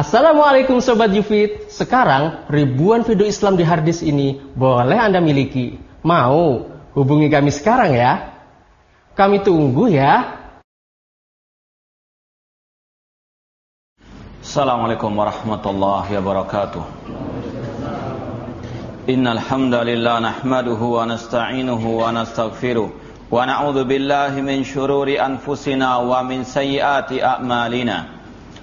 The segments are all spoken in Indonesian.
Assalamualaikum Sobat Yufid. Sekarang ribuan video Islam di harddisk ini boleh Anda miliki. Mau? Hubungi kami sekarang ya? Kami tunggu ya. Assalamualaikum warahmatullahi wabarakatuh. Innal hamdalillah nahmaduhu wa nasta'inuhu wa nastaghfiruh wa na'udzu billahi min shururi anfusina wa min sayyiati a'malina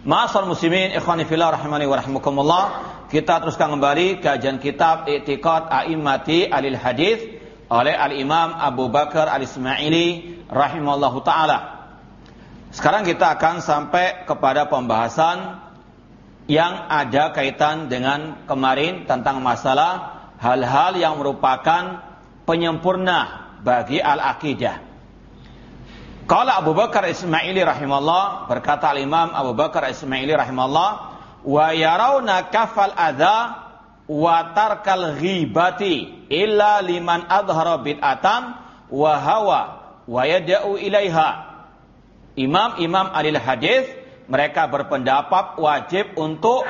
Ma'asal muslimin ikhwani fillah rahimani wa rahimakumullah. Kita teruskan kembali kajian kitab I'tiqad A'immati Alil Hadis oleh Al-Imam Abu Bakar Al-Ismaili rahimallahu taala. Sekarang kita akan sampai kepada pembahasan yang ada kaitan dengan kemarin tentang masalah hal-hal yang merupakan penyempurna bagi al-aqidah. Qala Abu Bakar Ismaili rahimahullah berkata Imam Abu Bakar Ismaili rahimahullah wa yarawna kafal adza wa tarkal ghibati illa liman adhara bid'atan wa hawa wa yad'u ilaiha. Imam-imam alil hadis mereka berpendapat wajib untuk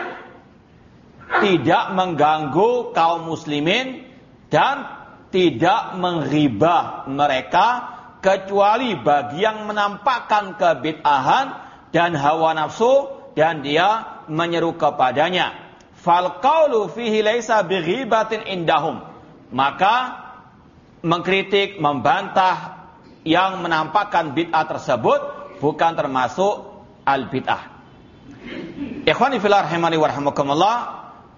tidak mengganggu kaum muslimin dan tidak menghibah mereka kecuali bagi yang menampakkan kebid'ahan dan hawa nafsu dan dia menyeru kepadanya. Fal qawlu fihi laisa bighibatin indahum. Maka mengkritik, membantah yang menampakkan bid'ah tersebut bukan termasuk al bid'ah. Ikhwani fillah rahimani warahmatullah,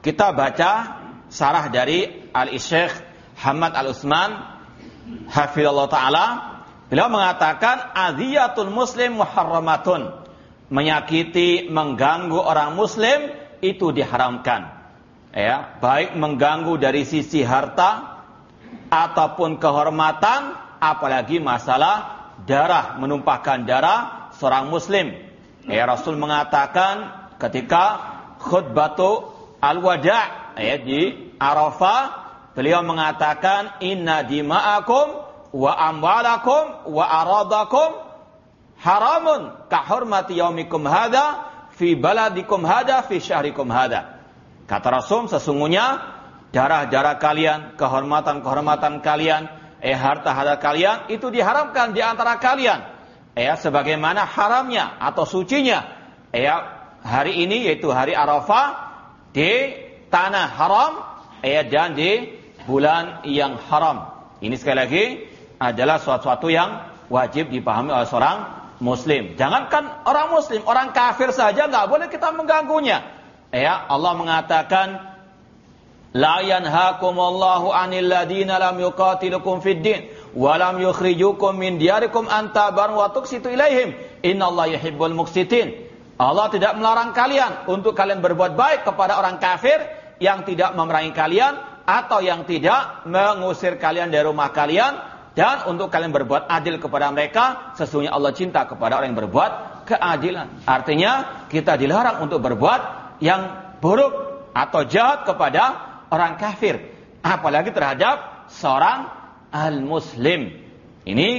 kita baca sarah dari Al-Syekh Hamad Al-Utsman hafizallahu taala Beliau mengatakan aziyatul muslim muharramatun. Menyakiti, mengganggu orang muslim itu diharamkan. Ya, baik mengganggu dari sisi harta ataupun kehormatan, apalagi masalah darah, menumpahkan darah seorang muslim. Ya, Rasul mengatakan ketika khutbatu al-wada' ya, di Arafah, beliau mengatakan inna dima'akum wa amwalakum wa aradakum haramun ka hurmati yaumikum hadha fi baladikum hadha fi syahrikum hadha. Kata Rasul sesungguhnya darah-darah kalian, kehormatan-kehormatan kalian, eh harta-harta kalian itu diharamkan di antara kalian. Eh sebagaimana haramnya atau sucinya eh hari ini yaitu hari Arafah di tanah haram eh dan di bulan yang haram. Ini sekali lagi adalah sesuatu yang wajib dipahami oleh seorang muslim. Jangankan orang muslim, orang kafir saja nggak boleh kita mengganggunya. Ya, Allah mengatakan La yanhakumullahu 'anil ladina lam yuqatilukum fid din wa lam yukhrijukum min diyarikum an tabaru wa tuqsitu ilaihim. Innallaha yuhibbul muqsitin. Allah tidak melarang kalian untuk kalian berbuat baik kepada orang kafir yang tidak memerangi kalian atau yang tidak mengusir kalian dari rumah kalian dan untuk kalian berbuat adil kepada mereka, sesungguhnya Allah cinta kepada orang yang berbuat keadilan. Artinya kita dilarang untuk berbuat yang buruk atau jahat kepada orang kafir, apalagi terhadap seorang al-muslim. Ini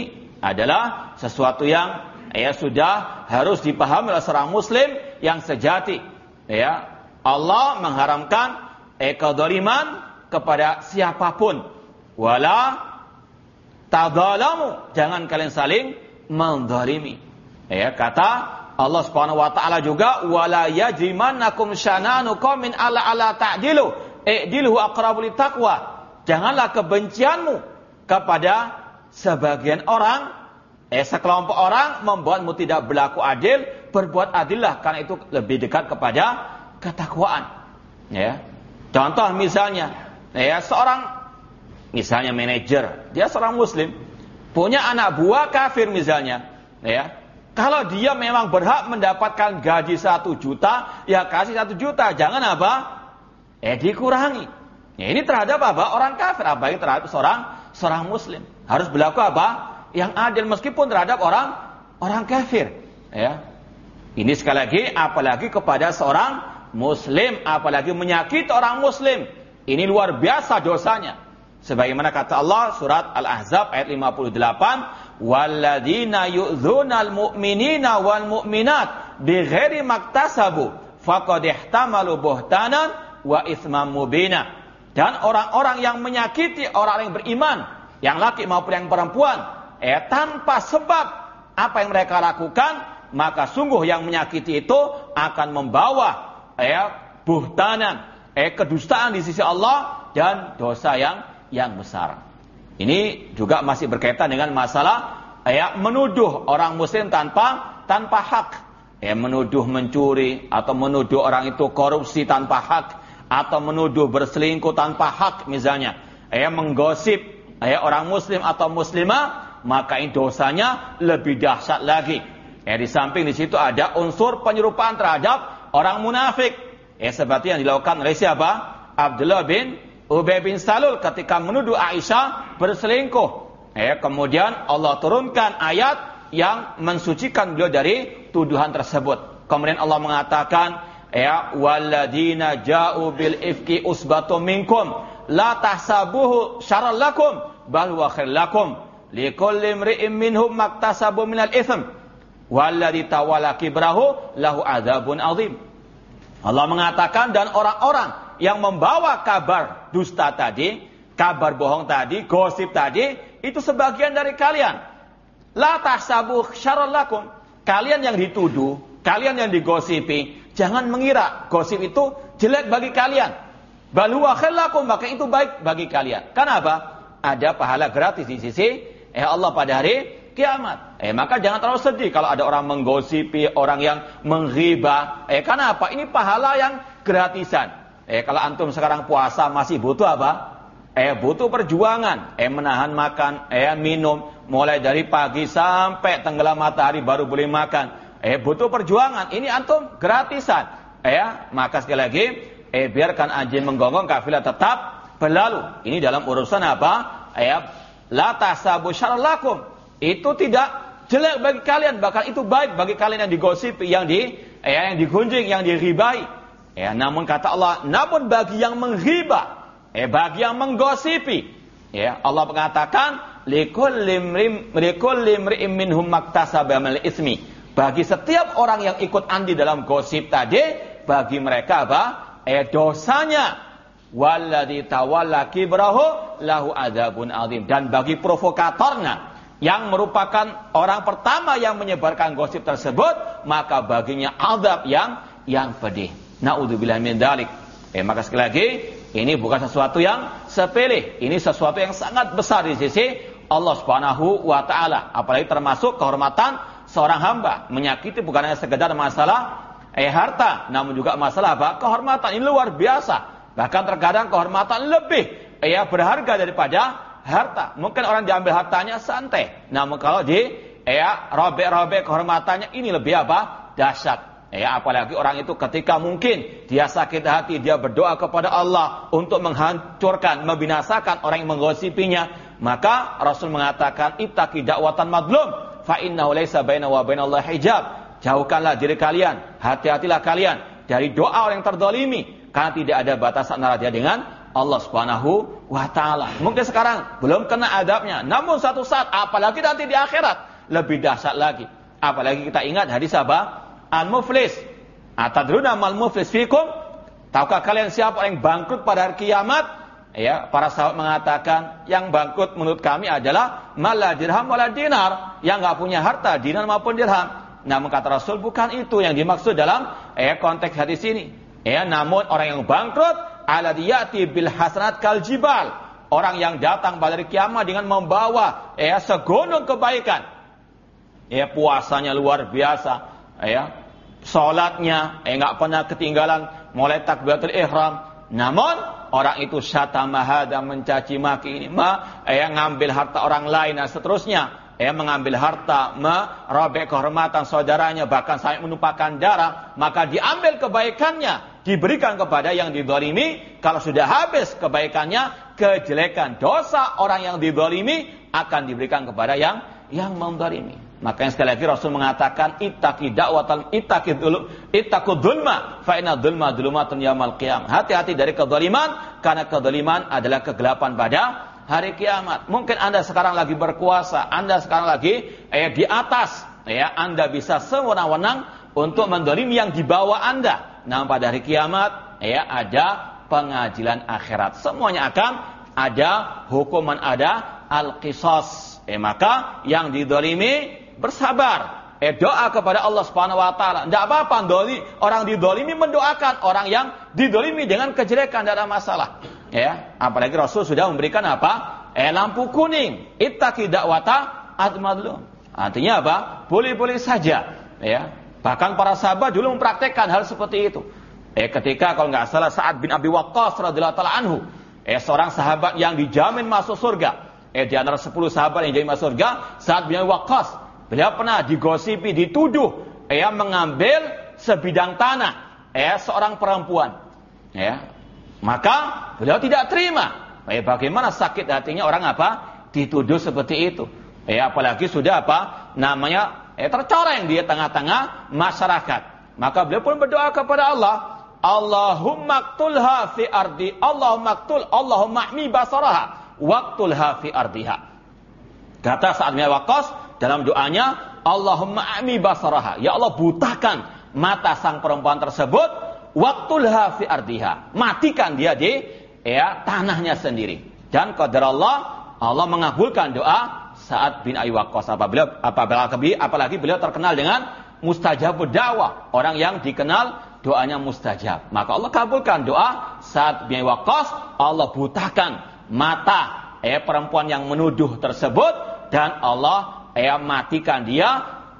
adalah sesuatu yang ya sudah harus dipahami oleh seorang muslim yang sejati. Ya, Allah mengharamkan eh, kepada siapa pun. Wala tadalamu. Jangan kalian saling mendolimi. Ya, kata Allah Subhanahu wa taala juga wala yajrimannakum syananu qaumin ala ala ta'dilu. I'dilu aqrabu taqwa. Janganlah kebencianmu kepada sebagian orang eh sekelompok orang membuatmu tidak berlaku adil, berbuat adillah karena itu lebih dekat kepada ketakwaan. Ya. Contoh misalnya, ya seorang misalnya manajer, dia seorang muslim, punya anak buah kafir misalnya, ya. Kalau dia memang berhak mendapatkan gaji satu juta, ya kasih satu juta, jangan apa? Eh dikurangi. Ya, ini terhadap apa? Orang kafir, apalagi terhadap seorang seorang muslim. Harus berlaku apa? Yang adil meskipun terhadap orang orang kafir. Ya. Ini sekali lagi apalagi kepada seorang muslim apalagi menyakiti orang muslim ini luar biasa dosanya sebagaimana kata Allah surat Al-Ahzab ayat 58 walladzina yu'dzunal mu'minina wal mu'minat bighairi maktasabu faqad ihtamalu buhtanan wa itsman mubina. Dan orang-orang yang menyakiti orang yang beriman yang laki maupun yang perempuan eh tanpa sebab apa yang mereka lakukan maka sungguh yang menyakiti itu akan membawa ya buhtanan, eh kedustaan di sisi Allah dan dosa yang yang besar. Ini juga masih berkaitan dengan masalah ya menuduh orang muslim tanpa tanpa hak. Ya menuduh mencuri atau menuduh orang itu korupsi tanpa hak atau menuduh berselingkuh tanpa hak misalnya. Ya menggosip ya orang muslim atau muslimah maka ini dosanya lebih dahsyat lagi. Ya di samping di situ ada unsur penyerupaan terhadap orang munafik. Ya seperti yang dilakukan oleh siapa? Abdullah bin Ubay bin Salul ketika menuduh Aisyah berselingkuh. Ya, kemudian Allah turunkan ayat yang mensucikan beliau dari tuduhan tersebut. Kemudian Allah mengatakan, ya waladina ja'u bil ifki usbatum minkum la tahsabuhu syarran lakum bal huwa khair lakum likulli imri'in minhum maktasabu minal itsm Walladhi tawala kibrahu lahu adzabun azim. Allah mengatakan dan orang-orang yang membawa kabar dusta tadi, kabar bohong tadi, gosip tadi, itu sebagian dari kalian. La tahsabu syarran lakum. Kalian yang dituduh, kalian yang digosipi, jangan mengira gosip itu jelek bagi kalian. Balu lakum, maka itu baik bagi kalian. Kenapa? Ada pahala gratis di sisi eh Allah pada hari kiamat. Eh maka jangan terlalu sedih kalau ada orang menggosipi, orang yang menghibah. Eh karena apa? Ini pahala yang gratisan. Eh kalau antum sekarang puasa masih butuh apa? Eh butuh perjuangan. Eh menahan makan, eh minum mulai dari pagi sampai tenggelam matahari baru boleh makan. Eh butuh perjuangan. Ini antum gratisan. Eh maka sekali lagi eh biarkan anjing menggonggong kafilah tetap berlalu. Ini dalam urusan apa? Eh la tasabu syarlakum itu tidak jelek bagi kalian, bahkan itu baik bagi kalian yang digosipi, yang di ya, yang digunjing, yang diribai. Ya, namun kata Allah, namun bagi yang menghibah, eh bagi yang menggosipi, ya Allah mengatakan ismi. Bagi setiap orang yang ikut andi dalam gosip tadi, bagi mereka apa? Eh dosanya walladzi tawalla kibrahu lahu adzabun azim dan bagi provokatornya yang merupakan orang pertama yang menyebarkan gosip tersebut, maka baginya adab yang yang pedih. Naudzubillah min dalik. Eh, maka sekali lagi, ini bukan sesuatu yang sepele. Ini sesuatu yang sangat besar di sisi Allah Subhanahu wa taala. Apalagi termasuk kehormatan seorang hamba. Menyakiti bukan hanya sekedar masalah eh harta, namun juga masalah apa? Kehormatan ini luar biasa. Bahkan terkadang kehormatan lebih eh, berharga daripada harta. Mungkin orang diambil hartanya santai. Namun kalau di ya robek-robek kehormatannya ini lebih apa? Dahsyat. Ya, apalagi orang itu ketika mungkin dia sakit hati, dia berdoa kepada Allah untuk menghancurkan, membinasakan orang yang menggosipinya, maka Rasul mengatakan ittaqi dakwatan madlum fa laisa baina wa bainallahi hijab. Jauhkanlah diri kalian, hati-hatilah kalian dari doa orang yang terdolimi karena tidak ada batasan antara dia dengan Allah Subhanahu wa taala. Mungkin sekarang belum kena adabnya, namun satu saat apalagi nanti di akhirat lebih dahsyat lagi. Apalagi kita ingat hadis apa? Al-muflis. Atadruna mal muflis fikum? Tahukah kalian siapa yang bangkrut pada hari kiamat? Ya, para sahabat mengatakan yang bangkrut menurut kami adalah malah dirham wala dinar, yang nggak punya harta dinar maupun dirham. Namun kata Rasul bukan itu yang dimaksud dalam eh, konteks hadis ini. Ya, namun orang yang bangkrut ala diyati bil hasanat kal jibal. Orang yang datang pada hari kiamat dengan membawa ya segunung kebaikan. Ya puasanya luar biasa, ya. Salatnya eh enggak pernah ketinggalan mulai takbiratul ihram. Namun orang itu syatama dan mencaci maki ini, ma, eh, ngambil harta orang lain dan seterusnya ya mengambil harta, merobek kehormatan saudaranya, bahkan sampai menumpahkan darah, maka diambil kebaikannya, diberikan kepada yang didolimi. Kalau sudah habis kebaikannya, kejelekan dosa orang yang didolimi akan diberikan kepada yang yang mendolimi. Maka yang sekali lagi Rasul mengatakan ittaqi da'watal ittaqi dulu ittaqu dzulma fa inna dzulma dzulumatun yaumil qiyam. Hati-hati dari kezaliman karena kezaliman adalah kegelapan pada hari kiamat. Mungkin Anda sekarang lagi berkuasa, Anda sekarang lagi eh, di atas, ya Anda bisa sewenang-wenang untuk mendolim yang di bawah Anda. Nah pada hari kiamat, ya ada pengadilan akhirat. Semuanya akan ada hukuman, ada al-qisas. Eh, maka yang didolimi bersabar. Eh doa kepada Allah Subhanahu wa taala. Tidak apa-apa orang didolimi mendoakan orang yang didolimi dengan kejelekan ada masalah. Ya, apalagi Rasul sudah memberikan apa? Eh lampu kuning. Ittaqi da'wata admadlum. Artinya apa? Boleh-boleh saja, ya. Bahkan para sahabat dulu mempraktekkan hal seperti itu. Eh ketika kalau nggak salah Sa'ad bin Abi Waqqas radhiyallahu taala anhu, eh seorang sahabat yang dijamin masuk surga. Eh di antara 10 sahabat yang dijamin masuk surga, Sa'ad bin Abi Waqqas, beliau pernah digosipi, dituduh eh mengambil sebidang tanah eh seorang perempuan. Ya, maka beliau tidak terima. Eh, bagaimana sakit hatinya orang apa? Dituduh seperti itu. Eh, apalagi sudah apa? Namanya eh, tercoreng di tengah-tengah masyarakat. Maka beliau pun berdoa kepada Allah. Allahumma qtulha fi ardi. Allahumma qtul. Allahumma ahmi basaraha. Waqtulha fi ardiha. Kata saat Waqqas dalam doanya. Allahumma ahmi basaraha. Ya Allah butakan mata sang perempuan tersebut Waktulah fi ardiha. Matikan dia di ya tanahnya sendiri. Dan qadar Allah, Allah mengabulkan doa saat bin Abi Waqqas apabila apalagi apalagi beliau terkenal dengan mustajab dakwah, orang yang dikenal doanya mustajab. Maka Allah kabulkan doa saat bin Waqqas, Allah butakan mata eh perempuan yang menuduh tersebut dan Allah eh matikan dia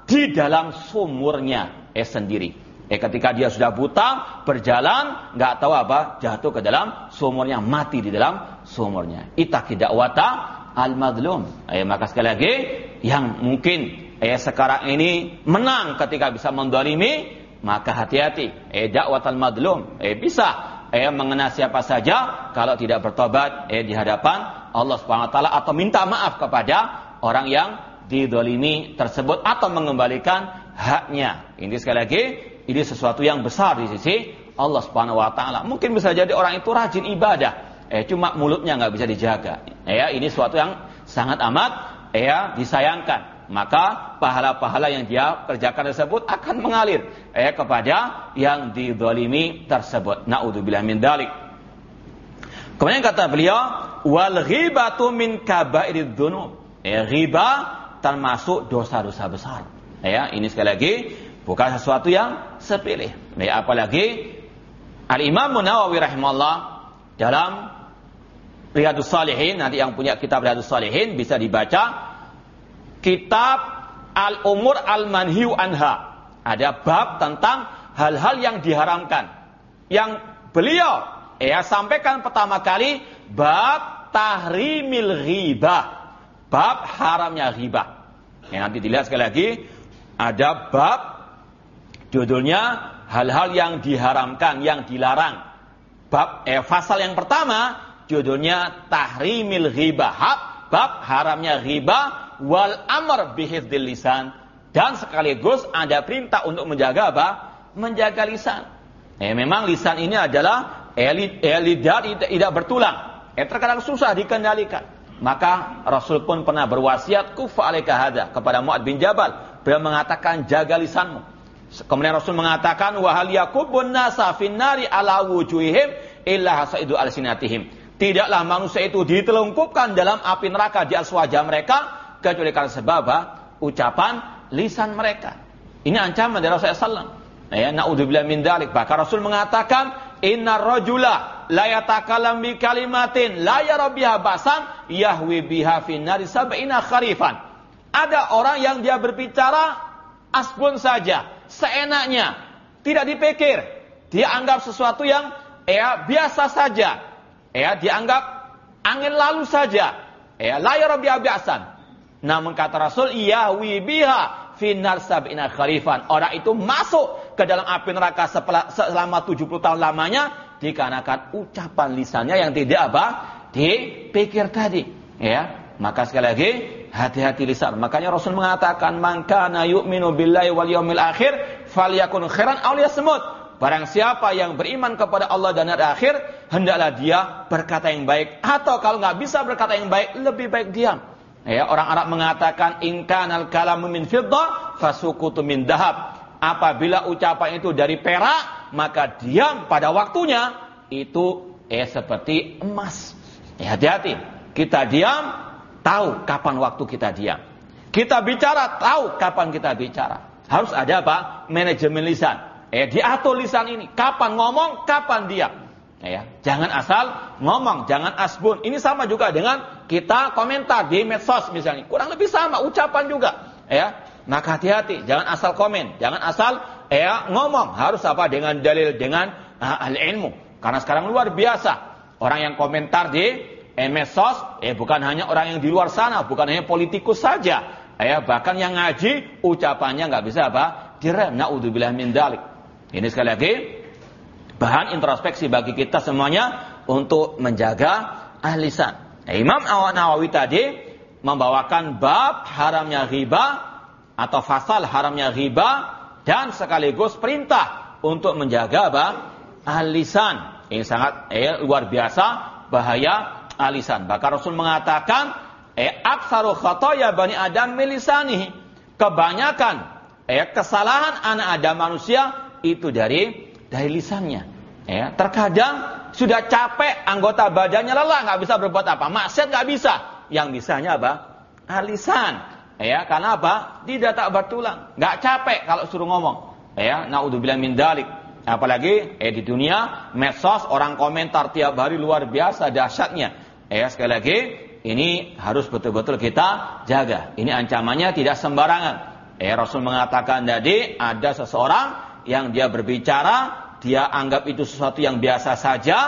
di dalam sumurnya eh sendiri. Eh ketika dia sudah buta, berjalan, nggak tahu apa, jatuh ke dalam sumurnya, mati di dalam sumurnya. Itaki dakwata al-madlum. Eh, maka sekali lagi, yang mungkin eh, sekarang ini menang ketika bisa mendolimi, maka hati-hati. Eh, dakwat al-madlum. Eh, bisa eh, mengena siapa saja kalau tidak bertobat eh, di hadapan Allah Subhanahu wa taala atau minta maaf kepada orang yang didolimi tersebut atau mengembalikan haknya. Ini sekali lagi ini sesuatu yang besar di sisi Allah Subhanahu wa taala. Mungkin bisa jadi orang itu rajin ibadah, eh cuma mulutnya nggak bisa dijaga. Ya, ini sesuatu yang sangat amat ya disayangkan. Maka pahala-pahala yang dia kerjakan tersebut akan mengalir eh kepada yang didolimi tersebut. Naudzubillah min dalik. Kemudian kata beliau, wal ghibatu min kabairid dzunub. Ya, riba termasuk dosa-dosa besar. Ya, ini sekali lagi Bukan sesuatu yang sepilih. Ya, apalagi Al-Imam Munawawi rahimahullah dalam Riyadus Salihin, nanti yang punya kitab Riyadus Salihin bisa dibaca kitab Al-Umur Al-Manhiu Anha. Ada bab tentang hal-hal yang diharamkan. Yang beliau ya sampaikan pertama kali bab tahrimil ghibah. Bab haramnya ghibah. Ya, nanti dilihat sekali lagi ada bab Judulnya hal-hal yang diharamkan, yang dilarang. Bab eh, pasal yang pertama judulnya tahrimil ghibah. Bab haramnya ghibah wal amr bihifdil lisan dan sekaligus ada perintah untuk menjaga apa? Menjaga lisan. Eh, memang lisan ini adalah elit lidah tidak, tidak bertulang. Eh, terkadang susah dikendalikan. Maka Rasul pun pernah berwasiat kufa alaika kepada Mu'ad bin Jabal beliau mengatakan jaga lisanmu. Kemudian Rasul mengatakan wahal yakubun nasa finnari ala wujuhihim illa hasaidu alsinatihim. Tidaklah manusia itu ditelungkupkan dalam api neraka di atas wajah mereka kecuali karena sebab ucapan lisan mereka. Ini ancaman dari Rasulullah SAW. Ya, naudzubillah min dalik. Bahkan Rasul mengatakan, "Inna rajula la yatakalam bi kalimatin la yara biha basan yahwi biha fi nari sab'ina kharifan." Ada orang yang dia berbicara asbun saja, seenaknya, tidak dipikir. Dia anggap sesuatu yang ya biasa saja. Ya, dianggap angin lalu saja. Ya, la yara biha basan. Namun kata Rasul, yahwi biha finar sab'ina kharifan. Orang itu masuk ke dalam api neraka selama 70 tahun lamanya dikarenakan ucapan lisannya yang tidak apa? dipikir tadi. Ya, maka sekali lagi hati-hati lisan. Makanya Rasul mengatakan, "Maka na yu'minu billahi wal yaumil akhir falyakun khairan aw liyasmut." Barang siapa yang beriman kepada Allah dan hari akhir, hendaklah dia berkata yang baik. Atau kalau nggak bisa berkata yang baik, lebih baik diam. Ya, orang Arab mengatakan al kalamu min fiddah fasukutu min dahab. Apabila ucapan itu dari perak, maka diam pada waktunya itu eh seperti emas. Ya, hati-hati. Kita diam, tahu kapan waktu kita diam. Kita bicara, tahu kapan kita bicara. Harus ada apa? Manajemen lisan. Eh, diatur lisan ini. Kapan ngomong, kapan diam. Ya, jangan asal ngomong, jangan asbun. Ini sama juga dengan kita komentar di medsos misalnya. Kurang lebih sama, ucapan juga. Ya, maka hati-hati, jangan asal komen, jangan asal ya ngomong. Harus apa dengan dalil, dengan uh, ilmu. Karena sekarang luar biasa orang yang komentar di eh, medsos, eh bukan hanya orang yang di luar sana, bukan hanya politikus saja, eh bahkan yang ngaji ucapannya nggak bisa apa direm. Naudzubillah min dalik. Ini sekali lagi bahan introspeksi bagi kita semuanya untuk menjaga ahlisan. Nah, Imam Nawawi tadi membawakan bab haramnya riba atau fasal haramnya riba dan sekaligus perintah untuk menjaga apa? Ahlisan. Ini sangat eh, luar biasa bahaya alisan. Bahkan Rasul mengatakan, eh aksaru khotoya bani Adam milisani. Kebanyakan eh kesalahan anak Adam manusia itu dari dari lisannya. Ya, terkadang sudah capek anggota badannya lelah nggak bisa berbuat apa, maksiat nggak bisa. Yang bisanya apa? Alisan. Ya, karena apa? Tidak tak bertulang. Nggak capek kalau suruh ngomong. Ya, naudzubillah min dalik. Apalagi eh di dunia medsos orang komentar tiap hari luar biasa dahsyatnya. Eh sekali lagi ini harus betul-betul kita jaga. Ini ancamannya tidak sembarangan. Eh Rasul mengatakan tadi ada seseorang yang dia berbicara dia anggap itu sesuatu yang biasa saja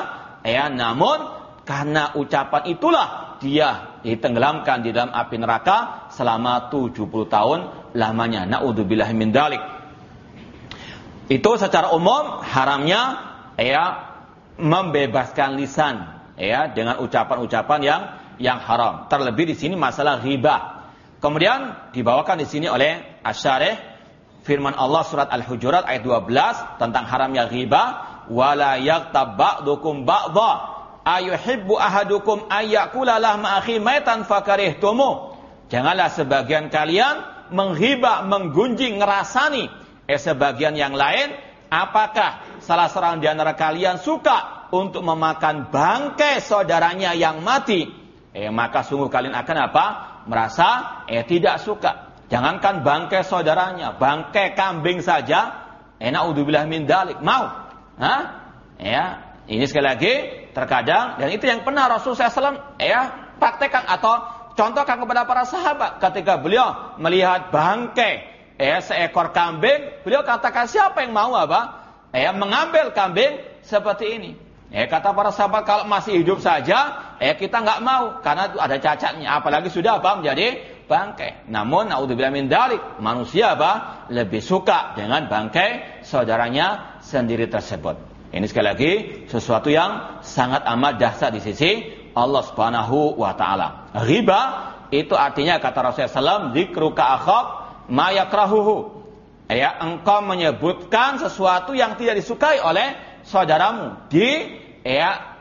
ya namun karena ucapan itulah dia ditenggelamkan di dalam api neraka selama 70 tahun lamanya. Naudzubillah min dalik. Itu secara umum haramnya ya membebaskan lisan ya dengan ucapan-ucapan yang yang haram. Terlebih di sini masalah riba. Kemudian dibawakan di sini oleh Asyarih firman Allah surat Al-Hujurat ayat 12 tentang haramnya riba wala yaghtab ba'dukum ba'dha ayuhibbu ahadukum ayyakula lahma akhi maitan fakarihtumu. Janganlah sebagian kalian menghibah, menggunjing, ngerasani eh sebagian yang lain, apakah salah seorang di antara kalian suka untuk memakan bangkai saudaranya yang mati? Eh maka sungguh kalian akan apa? Merasa eh tidak suka. Jangankan bangkai saudaranya, bangkai kambing saja, enak udzubillah min dalik, mau. Hah? Ya, ini sekali lagi terkadang dan itu yang pernah Rasulullah SAW ya praktekkan atau contohkan kepada para sahabat ketika beliau melihat bangkai eh seekor kambing, beliau katakan siapa yang mau apa? Eh mengambil kambing seperti ini. Eh kata para sahabat kalau masih hidup saja, eh kita nggak mau karena ada cacatnya, apalagi sudah apa menjadi bangkai. Namun naudzubillah min dalik, manusia apa? lebih suka dengan bangkai saudaranya sendiri tersebut. Ini sekali lagi sesuatu yang sangat amat dahsyat di sisi Allah Subhanahu wa taala. Riba itu artinya kata Rasulullah SAW, dzikruka akhak mayakrahuhu. Ya, engkau menyebutkan sesuatu yang tidak disukai oleh saudaramu di ya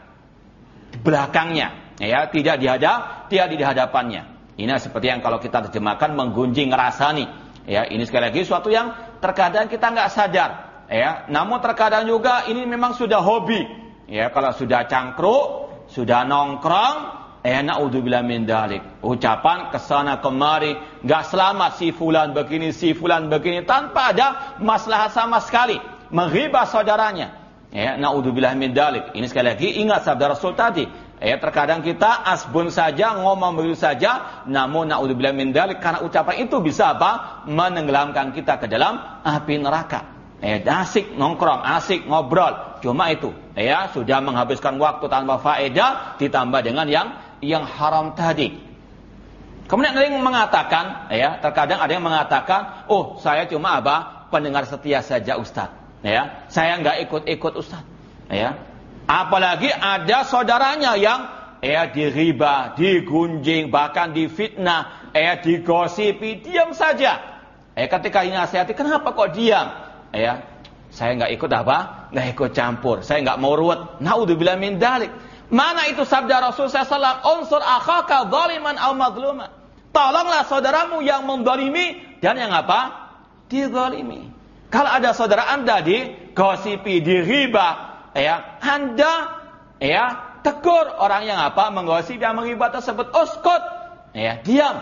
belakangnya, ya, tidak dihadap, tidak di hadapannya. Ini seperti yang kalau kita terjemahkan menggunjing ngerasani. Ya, ini sekali lagi suatu yang terkadang kita nggak sadar. Ya, namun terkadang juga ini memang sudah hobi. Ya, kalau sudah cangkruk, sudah nongkrong, eh naudzubillah min dalik. Ucapan ke sana kemari, nggak selamat si fulan begini, si fulan begini tanpa ada masalah sama sekali. Menghibah saudaranya. Ya, naudzubillah min dalik. Ini sekali lagi ingat sabda Rasul tadi. Ya, terkadang kita asbun saja, ngomong begitu saja, namun naudzubillah min dalik karena ucapan itu bisa apa? menenggelamkan kita ke dalam api neraka. Ya, asik nongkrong, asik ngobrol, cuma itu. Ya, sudah menghabiskan waktu tanpa faedah ditambah dengan yang yang haram tadi. Kemudian ada yang mengatakan, ya, terkadang ada yang mengatakan, "Oh, saya cuma apa? pendengar setia saja Ustaz." Ya, saya nggak ikut-ikut Ustaz. Ya, Apalagi ada saudaranya yang ya diriba, digunjing, bahkan difitnah, ya digosipi, diam saja. Ya ketika dinasihati, kenapa kok diam? Ya, saya nggak ikut apa? Nggak ikut campur. Saya nggak mau ruwet. Naudzubillah min dalik. Mana itu sabda Rasul SAW? Unsur akhaka zaliman al madluman. Tolonglah saudaramu yang mendolimi dan yang apa? Dizalimi. Kalau ada saudara anda digosipi, diriba, ya. Anda ya. Tegur orang yang apa? Menggosip yang mengibat tersebut. Uskut. Ya. Diam.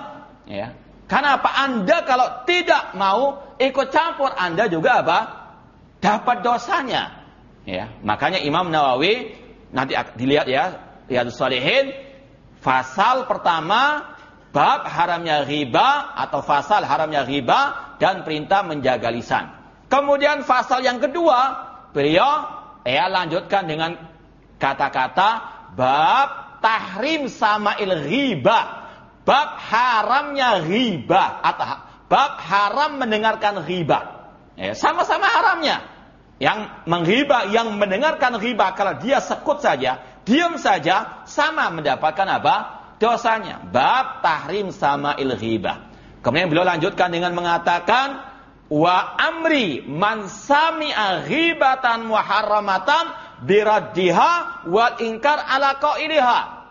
Ya. Karena apa Anda kalau tidak mau ikut campur? Anda juga apa? Dapat dosanya. Ya. Makanya Imam Nawawi nanti dilihat ya Riyadus Salihin pasal pertama bab haramnya riba atau pasal haramnya riba dan perintah menjaga lisan. Kemudian pasal yang kedua beliau Ya lanjutkan dengan kata-kata bab tahrim sama il riba. Bab haramnya riba atau bab haram mendengarkan riba. Ya, sama-sama haramnya. Yang mengriba, yang mendengarkan riba kalau dia sekut saja, diam saja, sama mendapatkan apa? Dosanya. Bab tahrim sama il riba. Kemudian beliau lanjutkan dengan mengatakan wa amri man sami'a ghibatan muharramatan biraddiha wal ingkar ala qailiha.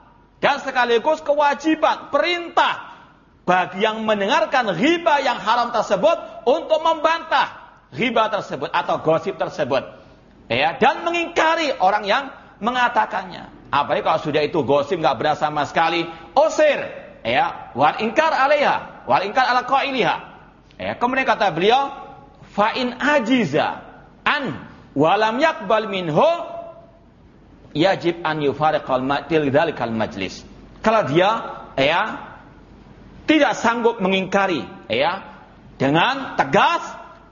Dan sekaligus kewajiban perintah bagi yang mendengarkan riba yang haram tersebut untuk membantah riba tersebut atau gosip tersebut. Ya dan mengingkari orang yang mengatakannya. Apalagi kalau sudah itu gosip nggak benar sama sekali usir. Ya wal ingkar alaiha wal ingkar ala qailiha Ya, kemudian kata beliau, fa'in ajiza an walam yakbal minhu yajib an yufariqal dalikal majlis. Kalau dia ya tidak sanggup mengingkari ya dengan tegas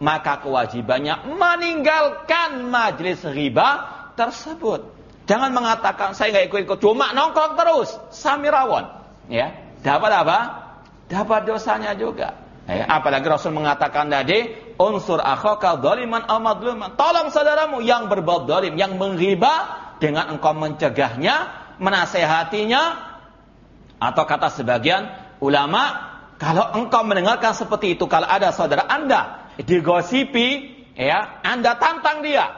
maka kewajibannya meninggalkan majlis riba tersebut. Jangan mengatakan saya nggak ikut-ikut cuma nongkrong terus samirawon ya. Dapat apa? Dapat dosanya juga. Ya, apalagi Rasul mengatakan tadi, unsur akhaka doliman al madluman. Tolong saudaramu yang berbuat dolim, yang mengriba dengan engkau mencegahnya, menasehatinya, atau kata sebagian ulama, kalau engkau mendengarkan seperti itu, kalau ada saudara anda digosipi, ya, anda tantang dia.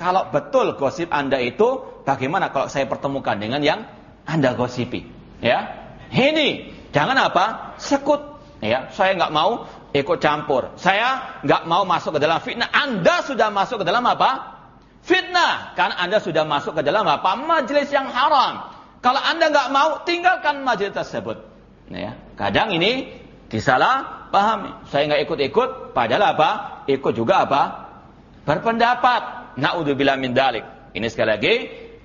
Kalau betul gosip anda itu, bagaimana kalau saya pertemukan dengan yang anda gosipi? Ya, ini jangan apa? Sekut Ya, saya nggak mau ikut campur. Saya nggak mau masuk ke dalam fitnah. Anda sudah masuk ke dalam apa? Fitnah. Karena Anda sudah masuk ke dalam apa? Majelis yang haram. Kalau Anda nggak mau, tinggalkan majelis tersebut. Ya, kadang ini disalah pahami. Saya nggak ikut-ikut, padahal apa? Ikut juga apa? Berpendapat. Naudzubillah min dalik. Ini sekali lagi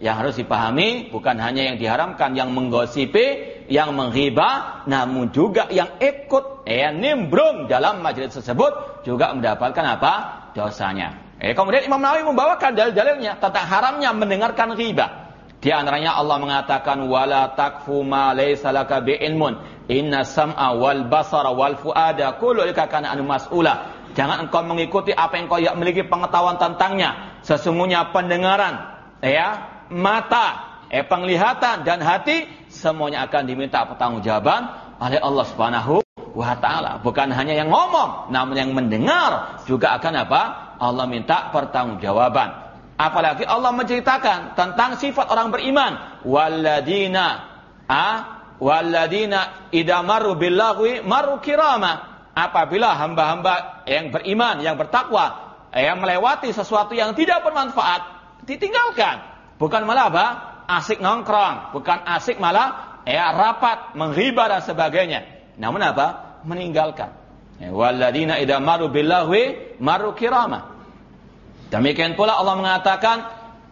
yang harus dipahami bukan hanya yang diharamkan yang menggosipi, yang menghibah, namun juga yang ikut ya nimbrung dalam majelis tersebut juga mendapatkan apa? dosanya. Eh, kemudian Imam Nawawi membawakan dalil-dalilnya tentang haramnya mendengarkan riba. Di antaranya Allah mengatakan wala takfu ma laysa laka bi'ilmun inna sam'a wal basara wal fuada kullu kana anu mas'ula. Jangan engkau mengikuti apa yang kau memiliki pengetahuan tentangnya. Sesungguhnya pendengaran, ya, mata, eh, penglihatan dan hati semuanya akan diminta pertanggungjawaban oleh Allah Subhanahu wa taala. Bukan hanya yang ngomong, namun yang mendengar juga akan apa? Allah minta pertanggungjawaban. Apalagi Allah menceritakan tentang sifat orang beriman. Walladina a walladina idza maru billahwi maru kirama. apabila hamba-hamba yang beriman, yang bertakwa, yang melewati sesuatu yang tidak bermanfaat, ditinggalkan. Bukan malah apa? Asik nongkrong, bukan asik malah ya rapat, menghibah dan sebagainya. Namun apa? Meninggalkan. Ya, Walladina idza maru billahi maru kirama. Demikian pula Allah mengatakan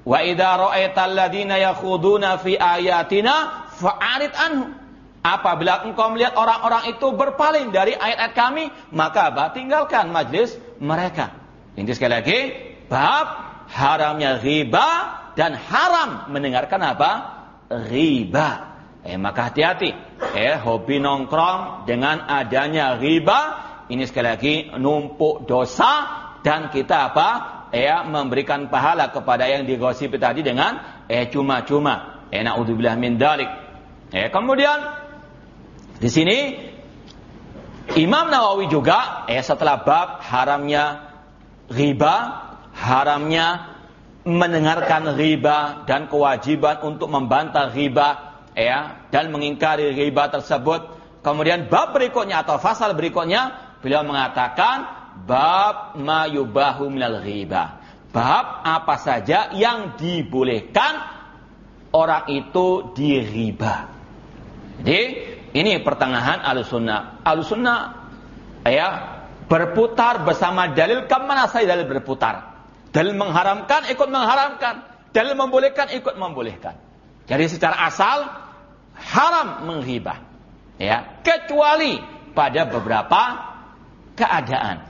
wa idza ra'aital ladina yakhuduna fi ayatina fa'arid anhu. Apabila engkau melihat orang-orang itu berpaling dari ayat-ayat kami, maka apa? Tinggalkan majlis mereka. Ini sekali lagi, bab haramnya riba dan haram mendengarkan apa? Riba. Eh, maka hati-hati. Eh, hobi nongkrong dengan adanya riba ini sekali lagi numpuk dosa dan kita apa? Ya, memberikan pahala kepada yang digosipi tadi dengan eh cuma-cuma. Eh naudzubillah min dalik. Eh kemudian di sini Imam Nawawi juga eh setelah bab haramnya riba, haramnya mendengarkan riba dan kewajiban untuk membantah riba ya dan mengingkari riba tersebut. Kemudian bab berikutnya atau pasal berikutnya Beliau mengatakan bab mayubahu minal riba. Bab apa saja yang dibolehkan orang itu diriba. Jadi ini pertengahan alusunnah. Alusunnah ya berputar bersama dalil ke mana saya dalil berputar. Dalil mengharamkan ikut mengharamkan. Dalil membolehkan ikut membolehkan. Jadi secara asal haram menghibah. Ya, kecuali pada beberapa keadaan.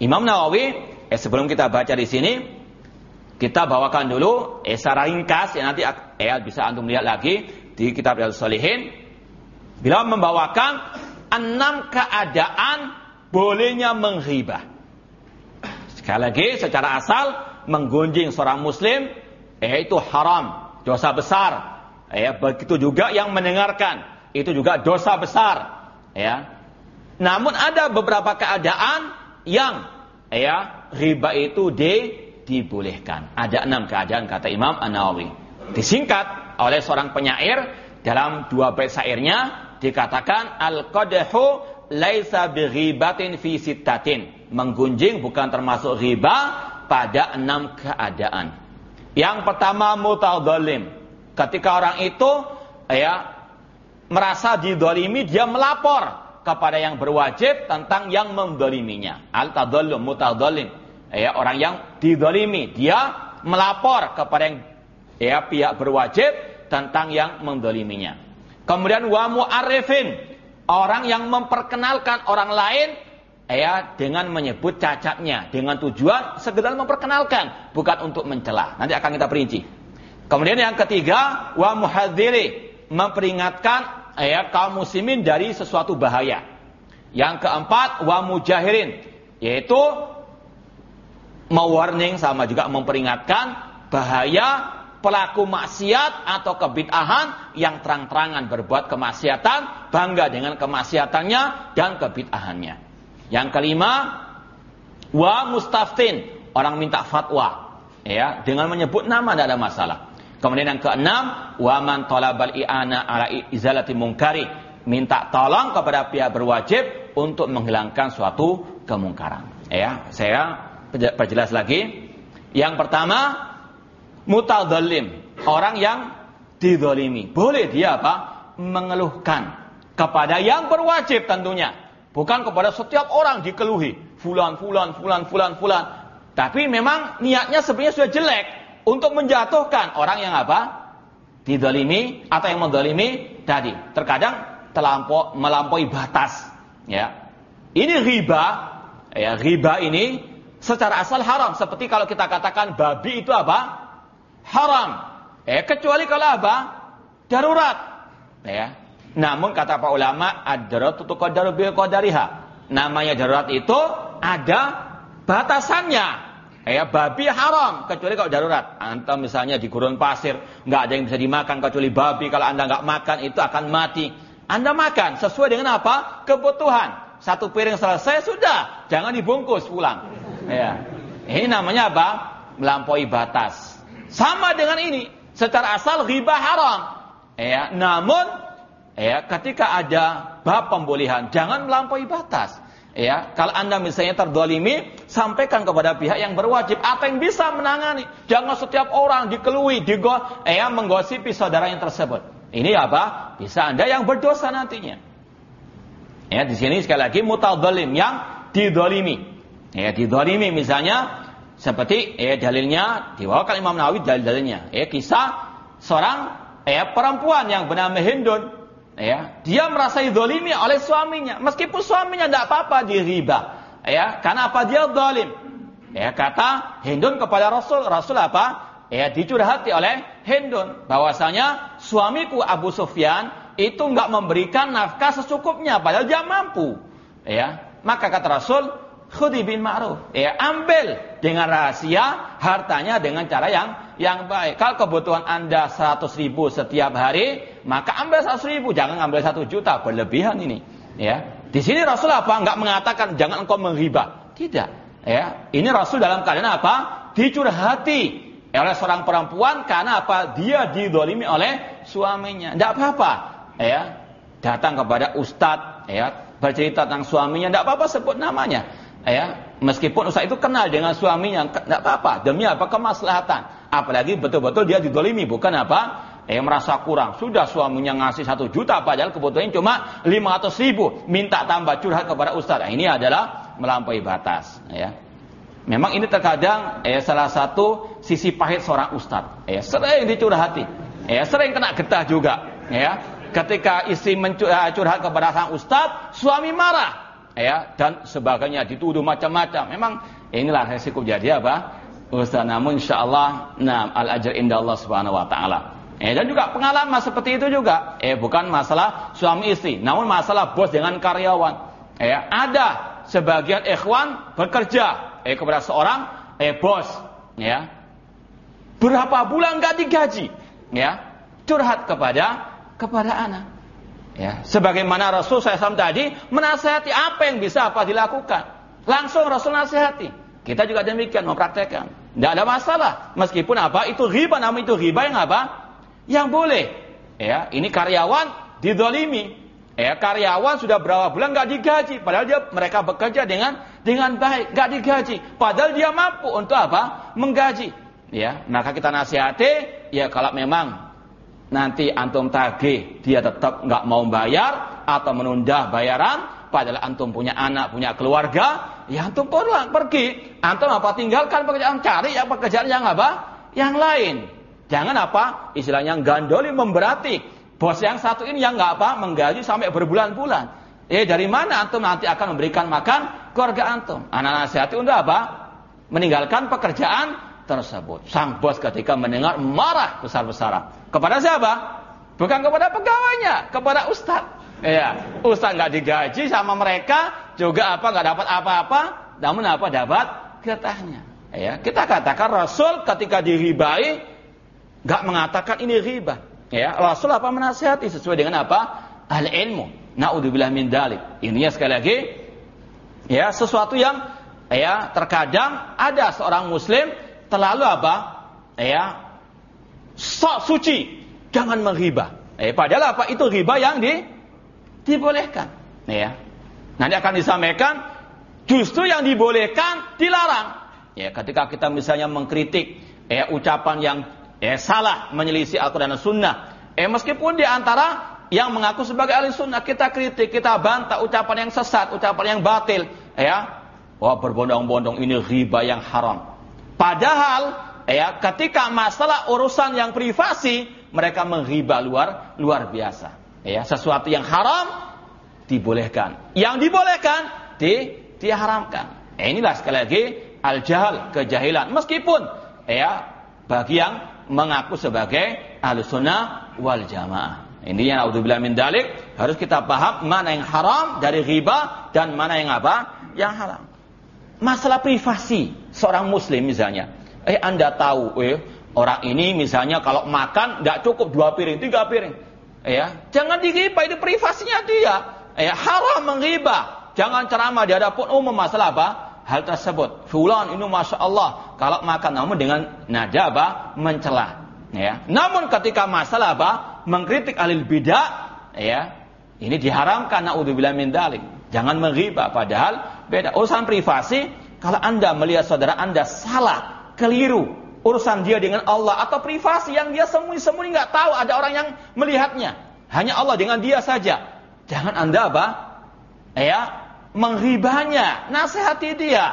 Imam Nawawi, eh, sebelum kita baca di sini, kita bawakan dulu eh, secara ringkas ya nanti eh, bisa antum lihat lagi di kitab Riyadhus Shalihin. Bila membawakan enam keadaan bolehnya menghibah. Sekali lagi secara asal menggunjing seorang muslim eh itu haram, dosa besar. Ya, begitu juga yang mendengarkan itu juga dosa besar. Ya, namun ada beberapa keadaan yang ya riba itu di, dibolehkan. Ada enam keadaan kata Imam An Nawawi. Disingkat oleh seorang penyair dalam dua bait syairnya dikatakan al qadahu laisa bighibatin fi sittatin. Menggunjing bukan termasuk riba pada enam keadaan. Yang pertama mutadzalim. Ketika orang itu ya merasa didolimi dia melapor kepada yang berwajib tentang yang mendoliminya. Al-tadallum, mutadallim. Ya, orang yang didolimi. Dia melapor kepada yang ya, pihak berwajib tentang yang mendoliminya. Kemudian wa mu'arifin. Orang yang memperkenalkan orang lain ya dengan menyebut cacatnya dengan tujuan sekedar memperkenalkan bukan untuk mencela. Nanti akan kita perinci. Kemudian yang ketiga wa muhadziri memperingatkan ya kaum muslimin dari sesuatu bahaya. Yang keempat wa mujahirin yaitu mewarning sama juga memperingatkan bahaya pelaku maksiat atau kebid'ahan yang terang-terangan berbuat kemaksiatan, bangga dengan kemaksiatannya dan kebid'ahannya. Yang kelima, wa mustaftin, orang minta fatwa. Ya, dengan menyebut nama tidak ada masalah. Kemudian yang keenam, waman talabal i'ana ala izalati mungkari, minta tolong kepada pihak berwajib untuk menghilangkan suatu kemungkaran. Ya, saya perjelas lagi. Yang pertama, mutadzalim, orang yang didolimi. Boleh dia apa? Mengeluhkan kepada yang berwajib tentunya. Bukan kepada setiap orang dikeluhi. Fulan, fulan, fulan, fulan, fulan. Tapi memang niatnya sebenarnya sudah jelek untuk menjatuhkan orang yang apa? Didolimi atau yang mendolimi tadi. Terkadang terlampau melampaui batas. Ya, ini riba. Ya, riba ini secara asal haram. Seperti kalau kita katakan babi itu apa? Haram. Ya, kecuali kalau apa? Darurat. Ya. Namun kata para ulama, ad-darurat tuqaddaru bil qadariha. Namanya darurat itu ada batasannya. Ya, babi haram kecuali kalau darurat. Anda misalnya di gurun pasir, nggak ada yang bisa dimakan kecuali babi. Kalau Anda nggak makan itu akan mati. Anda makan sesuai dengan apa? Kebutuhan. Satu piring selesai sudah, jangan dibungkus pulang. Ya. Ini namanya apa? Melampaui batas. Sama dengan ini, secara asal riba haram. Ya, namun ya ketika ada bab pembolehan, jangan melampaui batas. Ya, kalau Anda misalnya terdolimi, sampaikan kepada pihak yang berwajib apa yang bisa menangani. Jangan setiap orang dikelui, digo, ya, menggosipi saudara yang tersebut. Ini apa? Bisa Anda yang berdosa nantinya. Ya, di sini sekali lagi mutadzalim yang didolimi. Ya, didolimi misalnya seperti ya dalilnya dibawakan Imam Nawawi dalil-dalilnya. Ya, kisah seorang ya perempuan yang bernama Hindun. Ya dia merasa didolimi oleh suaminya. Meskipun suaminya tidak apa-apa diriba ya karena apa? Dia dolim ya kata Hindun kepada Rasul. Rasul apa? Ya dicurhati oleh Hindun. Bahwasanya suamiku Abu Sufyan itu nggak memberikan nafkah secukupnya padahal dia mampu. Ya maka kata Rasul khudi bin ma'ruf. Ya, ambil dengan rahasia hartanya dengan cara yang yang baik. Kalau kebutuhan Anda 100 ribu setiap hari, maka ambil 100 ribu, jangan ambil 1 juta, berlebihan ini. Ya, di sini Rasul apa? Enggak mengatakan jangan engkau menghibah. Tidak. Ya, ini Rasul dalam keadaan apa? Dicurhati oleh seorang perempuan karena apa? Dia didolimi oleh suaminya. Tidak apa-apa. Ya, datang kepada ustadz, ya, bercerita tentang suaminya, tidak apa-apa sebut namanya ya meskipun ustaz itu kenal dengan suaminya tidak apa-apa. Demi apa? Kemaslahatan. Apalagi betul-betul dia didolimi bukan apa? Eh merasa kurang. Sudah suaminya ngasih satu juta padahal kebutuhannya cuma lima ratus ribu. Minta tambah curhat kepada ustaz. Nah, ini adalah melampaui batas ya. Memang ini terkadang eh salah satu sisi pahit seorang ustaz. Eh sering dicurhati. Eh sering kena getah juga ya. Ketika istri mencurhat eh, kepada sang ustaz suami marah ya dan sebagainya dituduh macam-macam. Memang inilah resiko jadi apa? Ustaz namun insyaallah nah al ajr inda Allah Subhanahu wa taala. Eh, dan juga pengalaman seperti itu juga. Eh bukan masalah suami istri, namun masalah bos dengan karyawan. Eh, ada sebagian ikhwan bekerja eh kepada seorang eh bos, ya. Berapa bulan nggak digaji, ya. Curhat kepada kepada anak. Ya, sebagaimana Rasul SAW tadi menasihati apa yang bisa apa dilakukan. Langsung Rasul nasihati. Kita juga demikian mempraktekkan. Tidak ada masalah. Meskipun apa itu riba, nama itu riba yang apa? Yang boleh. Ya, ini karyawan didolimi. Ya, karyawan sudah berapa bulan nggak digaji, padahal dia mereka bekerja dengan dengan baik, nggak digaji. Padahal dia mampu untuk apa? Menggaji. Ya, maka kita nasihati, ya kalau memang nanti antum tagih dia tetap nggak mau bayar atau menunda bayaran padahal antum punya anak punya keluarga ya antum pulang pergi. Antum apa tinggalkan pekerjaan? Cari ya pekerjaan yang apa? Yang lain. Jangan apa istilahnya gandoli memberati. Bos yang satu ini yang nggak apa menggaji sampai berbulan-bulan. Eh dari mana antum nanti akan memberikan makan keluarga antum? Anak nasihati untuk apa? Meninggalkan pekerjaan tersebut. Sang bos ketika mendengar marah besar-besaran. Kepada siapa? Bukan kepada pegawainya, kepada ustadz. Ya, ustadz nggak digaji sama mereka, juga apa nggak dapat apa-apa, namun apa dapat getahnya. Ya, kita katakan Rasul ketika diribai nggak mengatakan ini riba. Ya, Rasul apa menasihati sesuai dengan apa? Al ilmu. Naudzubillah min dalik. Ini ya sekali lagi ya sesuatu yang ya terkadang ada seorang muslim terlalu apa? Ya, sok suci, jangan menghibah. Eh, padahal apa? Itu riba yang di, dibolehkan. Ya. Nanti akan disampaikan, justru yang dibolehkan dilarang. Ya, ketika kita misalnya mengkritik eh, ucapan yang eh, salah menyelisih Al-Quran dan Sunnah, eh, meskipun di antara yang mengaku sebagai ahli sunnah kita kritik, kita bantah ucapan yang sesat, ucapan yang batil, ya, wah berbondong-bondong ini riba yang haram. Padahal ya ketika masalah urusan yang privasi mereka menghibah luar luar biasa. Ya, sesuatu yang haram dibolehkan. Yang dibolehkan di diharamkan. Ya, inilah sekali lagi al-jahal, kejahilan. Meskipun ya bagi yang mengaku sebagai ahlu sunnah wal jamaah. Ini yang naudzubillah min dalik harus kita paham mana yang haram dari riba dan mana yang apa? Yang haram. Masalah privasi seorang muslim misalnya. Eh Anda tahu, eh orang ini misalnya kalau makan nggak cukup dua piring, tiga piring. Eh, ya, jangan digibah itu privasinya dia. Eh, haram menggibah. Jangan ceramah di hadapan umum masalah apa? Hal tersebut. Fulan ini masya Allah kalau makan namun dengan nada apa? Mencela. Ya. Namun ketika masalah apa? Mengkritik alil bidah, ya, ini diharamkan naudzubillah min dalik. Jangan menghibah padahal beda urusan privasi kalau Anda melihat saudara Anda salah, keliru, urusan dia dengan Allah atau privasi yang dia sembunyi-sembunyi nggak tahu ada orang yang melihatnya. Hanya Allah dengan dia saja. Jangan Anda apa? Ya, menghibahnya, nasihati dia,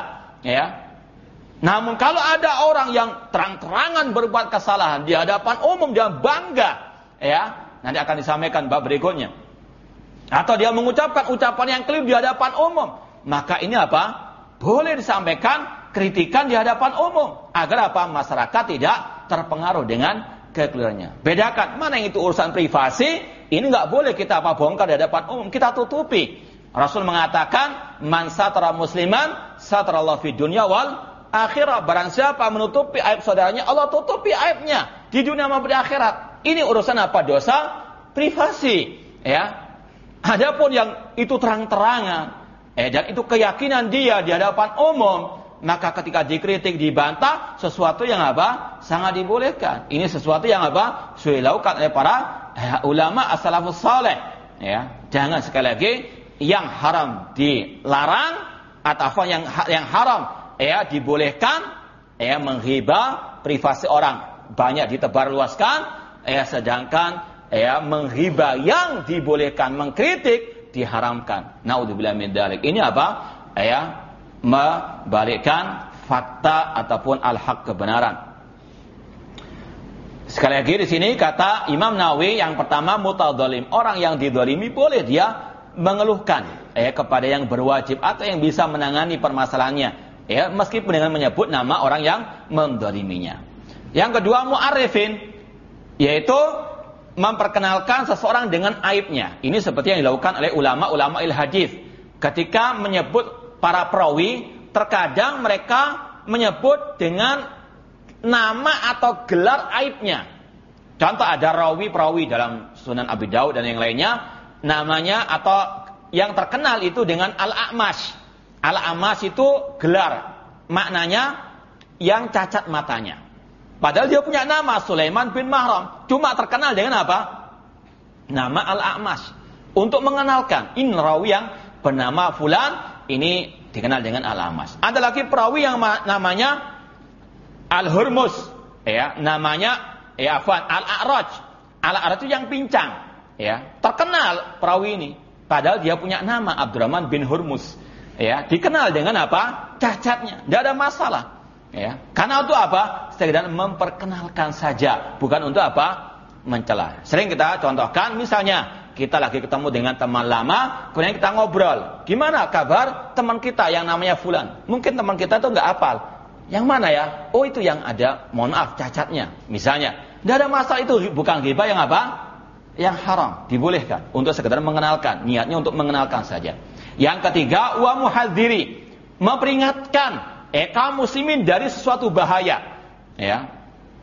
ya. Namun kalau ada orang yang terang-terangan berbuat kesalahan di hadapan umum dia bangga, ya, nanti akan disampaikan bab berikutnya atau dia mengucapkan ucapan yang keliru di hadapan umum, maka ini apa? Boleh disampaikan kritikan di hadapan umum agar apa? Masyarakat tidak terpengaruh dengan kekeliruannya. Bedakan mana yang itu urusan privasi, ini nggak boleh kita apa bongkar di hadapan umum, kita tutupi. Rasul mengatakan, "Man satara musliman, satarallahu fid dunya wal akhirah." Barang siapa menutupi aib saudaranya, Allah tutupi aibnya di dunia maupun di akhirat. Ini urusan apa? Dosa privasi, ya. Adapun yang itu terang-terangan, eh dan itu keyakinan dia di hadapan umum, maka ketika dikritik dibantah sesuatu yang apa sangat dibolehkan. Ini sesuatu yang apa sudah dilakukan oleh para eh, ulama as-salafus saleh. Ya, jangan sekali lagi yang haram dilarang atau yang yang haram ya dibolehkan ya menghibah privasi orang banyak ditebarluaskan ya sedangkan ya menghibah yang dibolehkan mengkritik diharamkan. Naudzubillah min dalik. Ini apa? Ya, membalikkan fakta ataupun al-haq kebenaran. Sekali lagi di sini kata Imam Nawawi yang pertama mutadzalim, orang yang didolimi boleh dia mengeluhkan ya kepada yang berwajib atau yang bisa menangani permasalahannya ya meskipun dengan menyebut nama orang yang mendoliminya. Yang kedua mu'arifin yaitu memperkenalkan seseorang dengan aibnya. Ini seperti yang dilakukan oleh ulama-ulama il hadis. Ketika menyebut para perawi, terkadang mereka menyebut dengan nama atau gelar aibnya. Contoh ada rawi-perawi dalam Sunan Abi Daud dan yang lainnya, namanya atau yang terkenal itu dengan Al-A'mash. Al-A'mash itu gelar, maknanya yang cacat matanya. Padahal dia punya nama Sulaiman bin Mahram. Cuma terkenal dengan apa? Nama Al-A'mas. Untuk mengenalkan ini rawi yang bernama Fulan ini dikenal dengan Al-A'mas. Ada lagi perawi yang namanya Al-Hurmus. Ya, namanya ya Afwan Al-A'raj. Al-A'raj itu yang pincang. Ya, terkenal perawi ini. Padahal dia punya nama Abdurrahman bin Hurmus. Ya, dikenal dengan apa? Cacatnya. Tidak ada masalah. Ya. Karena untuk apa? Sekedar memperkenalkan saja, bukan untuk apa? Mencela. Sering kita contohkan, misalnya kita lagi ketemu dengan teman lama, kemudian kita ngobrol. Gimana kabar teman kita yang namanya Fulan? Mungkin teman kita itu nggak apal. Yang mana ya? Oh itu yang ada, mohon maaf, cacatnya. Misalnya, tidak ada masalah itu bukan ghibah yang apa? Yang haram, dibolehkan untuk sekedar mengenalkan, niatnya untuk mengenalkan saja. Yang ketiga, wa muhadziri, memperingatkan eh kaum muslimin dari sesuatu bahaya. Ya.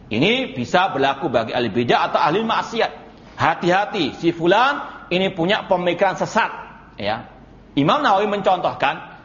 Ini bisa berlaku bagi ahli bidah atau ahli maksiat. Hati-hati, si fulan ini punya pemikiran sesat. Ya. Imam Nawawi mencontohkan,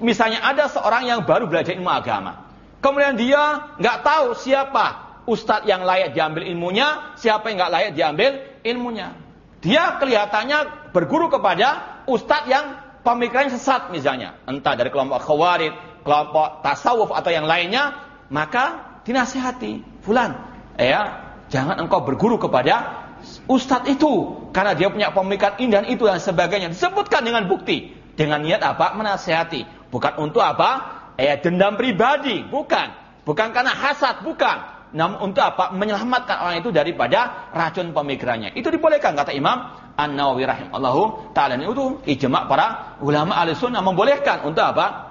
misalnya ada seorang yang baru belajar ilmu agama. Kemudian dia nggak tahu siapa ustadz yang layak diambil ilmunya, siapa yang nggak layak diambil ilmunya. Dia kelihatannya berguru kepada ustadz yang pemikiran sesat misalnya. Entah dari kelompok khawarij, kelompok tasawuf atau yang lainnya, maka dinasihati, fulan, ya, jangan engkau berguru kepada ustadz itu karena dia punya pemikiran ini dan itu dan sebagainya. Disebutkan dengan bukti, dengan niat apa? Menasihati, bukan untuk apa? Ya, dendam pribadi, bukan. Bukan karena hasad, bukan. Namun untuk apa? Menyelamatkan orang itu daripada racun pemikirannya. Itu dibolehkan kata Imam An-Nawawi rahimallahu taala itu ijma para ulama ahli sunnah membolehkan untuk apa?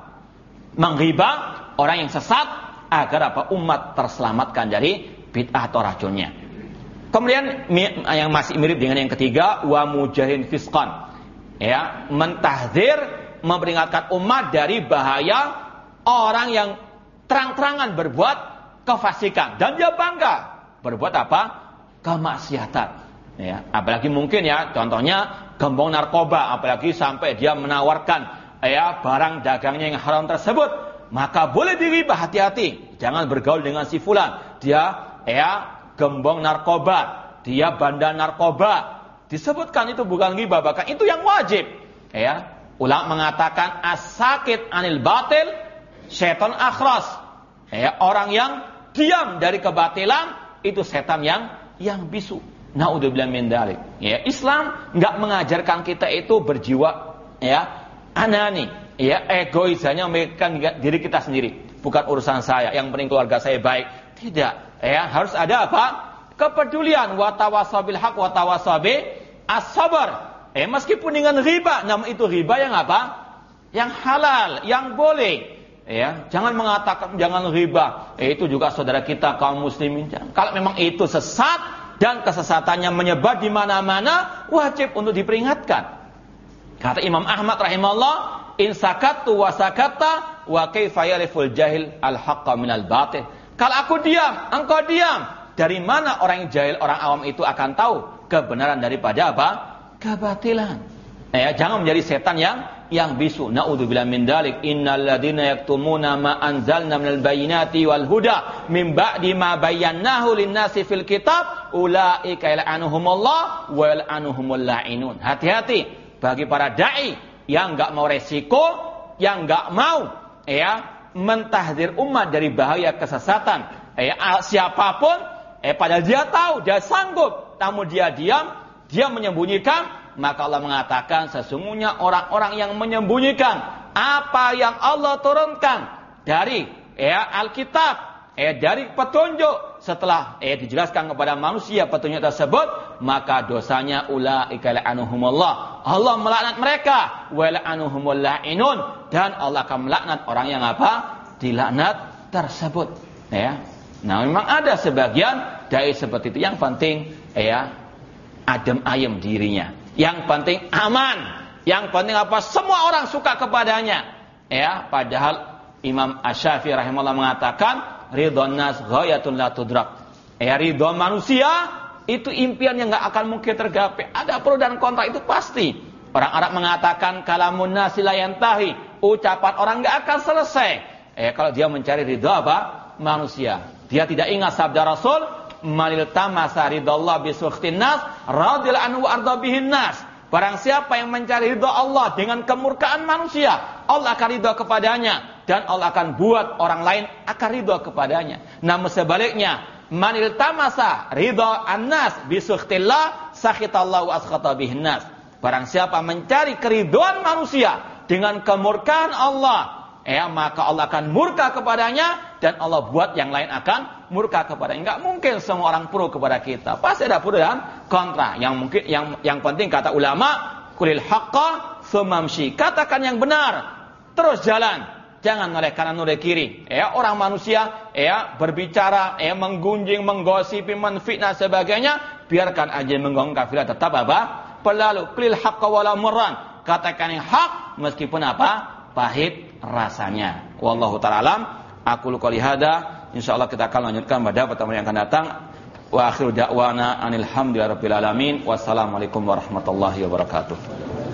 Menghibah orang yang sesat agar apa umat terselamatkan dari bid'ah atau racunnya. Kemudian yang masih mirip dengan yang ketiga wa mujahin fisqan. Ya, mentahdir memperingatkan umat dari bahaya orang yang terang-terangan berbuat kefasikan dan dia bangga berbuat apa? kemaksiatan. Ya, apalagi mungkin ya contohnya gembong narkoba apalagi sampai dia menawarkan ya barang dagangnya yang haram tersebut, maka boleh diribah hati-hati. Jangan bergaul dengan si fulan. Dia ya gembong narkoba, dia bandar narkoba. Disebutkan itu bukan riba, bahkan itu yang wajib. Ya. Ulama mengatakan as-sakit anil batil setan akhras. Ya, orang yang diam dari kebatilan itu setan yang yang bisu. Naudzubillah min dalik. Ya, Islam nggak mengajarkan kita itu berjiwa ya anani, ya egois hanya memikirkan diri kita sendiri. Bukan urusan saya, yang penting keluarga saya baik. Tidak, ya harus ada apa? Kepedulian wa tawasabil haq wa tawasabi as-sabar. Eh meskipun dengan riba, namun itu riba yang apa? Yang halal, yang boleh. Ya, jangan mengatakan jangan riba. Eh, itu juga saudara kita kaum muslimin. Kalau memang itu sesat dan kesesatannya menyebar di mana-mana, wajib untuk diperingatkan. Kata Imam Ahmad rahimahullah, in sakatu wa sakata wa kaifa yariful jahil al haqqa minal batil. Kalau aku diam, engkau diam. Dari mana orang jahil, orang awam itu akan tahu kebenaran daripada apa? kebatilan. Ya, jangan menjadi setan yang yang bisu. Nauzubillah min dalik. Innal ladzina yaktumuna ma anzalna minal bayyinati wal huda min ba'di ma bayyanahu lin-nasi fil kitab ulaika yal'anuhumullah wa yal'anuhumul la'inun. Hati-hati bagi para dai yang enggak mau resiko, yang enggak mau ya mentahdir umat dari bahaya kesesatan. Ya, siapa pun eh padahal dia tahu, dia sanggup, namun dia diam, dia menyembunyikan, maka Allah mengatakan sesungguhnya orang-orang yang menyembunyikan apa yang Allah turunkan dari ya Alkitab, ya dari petunjuk setelah ya dijelaskan kepada manusia petunjuk tersebut, maka dosanya ulaika la'anuhumullah. Allah melaknat mereka, wa la'inun dan Allah akan melaknat orang yang apa? dilaknat tersebut, ya. Nah, memang ada sebagian dari seperti itu yang penting ya adem ayem dirinya. Yang penting aman. Yang penting apa? Semua orang suka kepadanya. Ya, padahal Imam Asy-Syafi'i rahimahullah mengatakan ridhon nas ghayatun la tudrak. Ya, ridho manusia itu impian yang nggak akan mungkin tergapai. Ada pro dan kontra itu pasti. Orang Arab mengatakan kalamun nasi tahi. Ucapan orang nggak akan selesai. Eh kalau dia mencari ridho apa? Manusia. Dia tidak ingat sabda Rasul, manil tamasa ridallah bisukhtin nas radhiyallahu anhu arda bihin nas. Barang siapa yang mencari ridha Allah dengan kemurkaan manusia, Allah akan ridha kepadanya dan Allah akan buat orang lain akan ridha kepadanya. Namun sebaliknya, manil tamasa ridha annas bisukhtillah sakhitallahu askhata nas. Barang siapa mencari keriduan manusia dengan kemurkaan Allah, ya maka Allah akan murka kepadanya dan Allah buat yang lain akan murka kepada. Enggak mungkin semua orang pro kepada kita. Pasti ada pro dan kontra. Yang mungkin yang yang penting kata ulama, kulil haqqa sumamshi. Katakan yang benar, terus jalan. Jangan noleh kanan noleh kiri. Ya, orang manusia ya berbicara, ya menggunjing, menggosipi, menfitnah sebagainya, biarkan aja menggong kafilah tetap apa? Pelalu kulil haqqa wala murran. Katakan yang hak meskipun apa? pahit rasanya. Wallahu taala. Aku qouli hada. Insyaallah kita akan lanjutkan pada pertemuan yang akan datang. Wa akhiru da'wana anil hamdulillahi rabbil alamin. Wassalamualaikum warahmatullahi wabarakatuh.